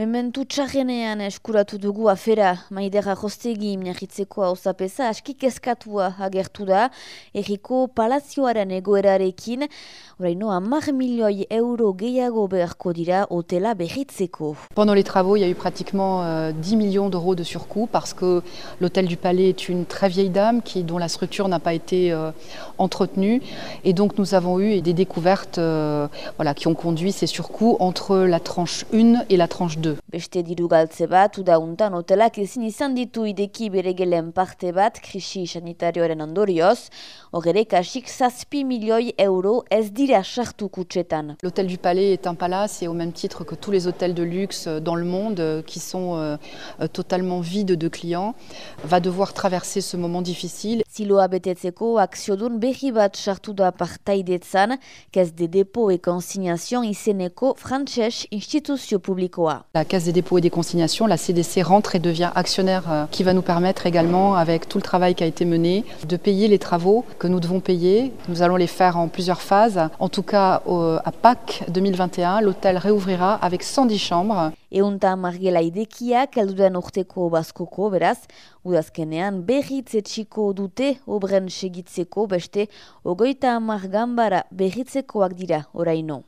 Mementu txarrenean eskuratu dugu afera, maidera jostegi miagitzeko hau zapesa, aski kezkatua agertu da, erriko palazioaren egoerarekin, amar milioi euro gehiago beharko dira hotela. Pendant les travaux, il y a eu pratiquement euh, 10 millions d'euros de surcoût parce que l'hôtel du Palais est une très vieille dame qui, dont la structure n'a pas été euh, entretenue. Et donc nous avons eu des découvertes euh, voilà, qui ont conduit ces surcoûts entre la tranche 1 et la tranche 2. Beste diru galtze bat, uda untan hotelak ezin izan ditu ideki bere gelen parte bat krisi sanitarioaren ondorioz, ogere kasik zazpi milioi euro ez dira sartu kutsetan. L'hôtel du Palais est un palace et au même titre que tous les hôtels de luxe dans le monde euh, qui sont euh, totalement vides de clients, va devoir traverser ce moment difficile. Ziloa betetzeko akziodun berri bat sartu da partaidetzan, kez de depo e konsignazio izeneko frantses instituzio publikoa. La Caisse des dépôts et des consignations, la CDC rentre et devient actionnaire euh, qui va nous permettre également, avec tout le travail qui a été mené, de payer les travaux que nous devons payer. Nous allons les faire en plusieurs phases. En tout cas, à Pâques 2021, l'hôtel réouvrira avec 110 chambres. Eunta margela idekiak urteko beraz, udazkenean berritz etxiko dute obren segitzeko beste ogoita berritzekoak dira oraino.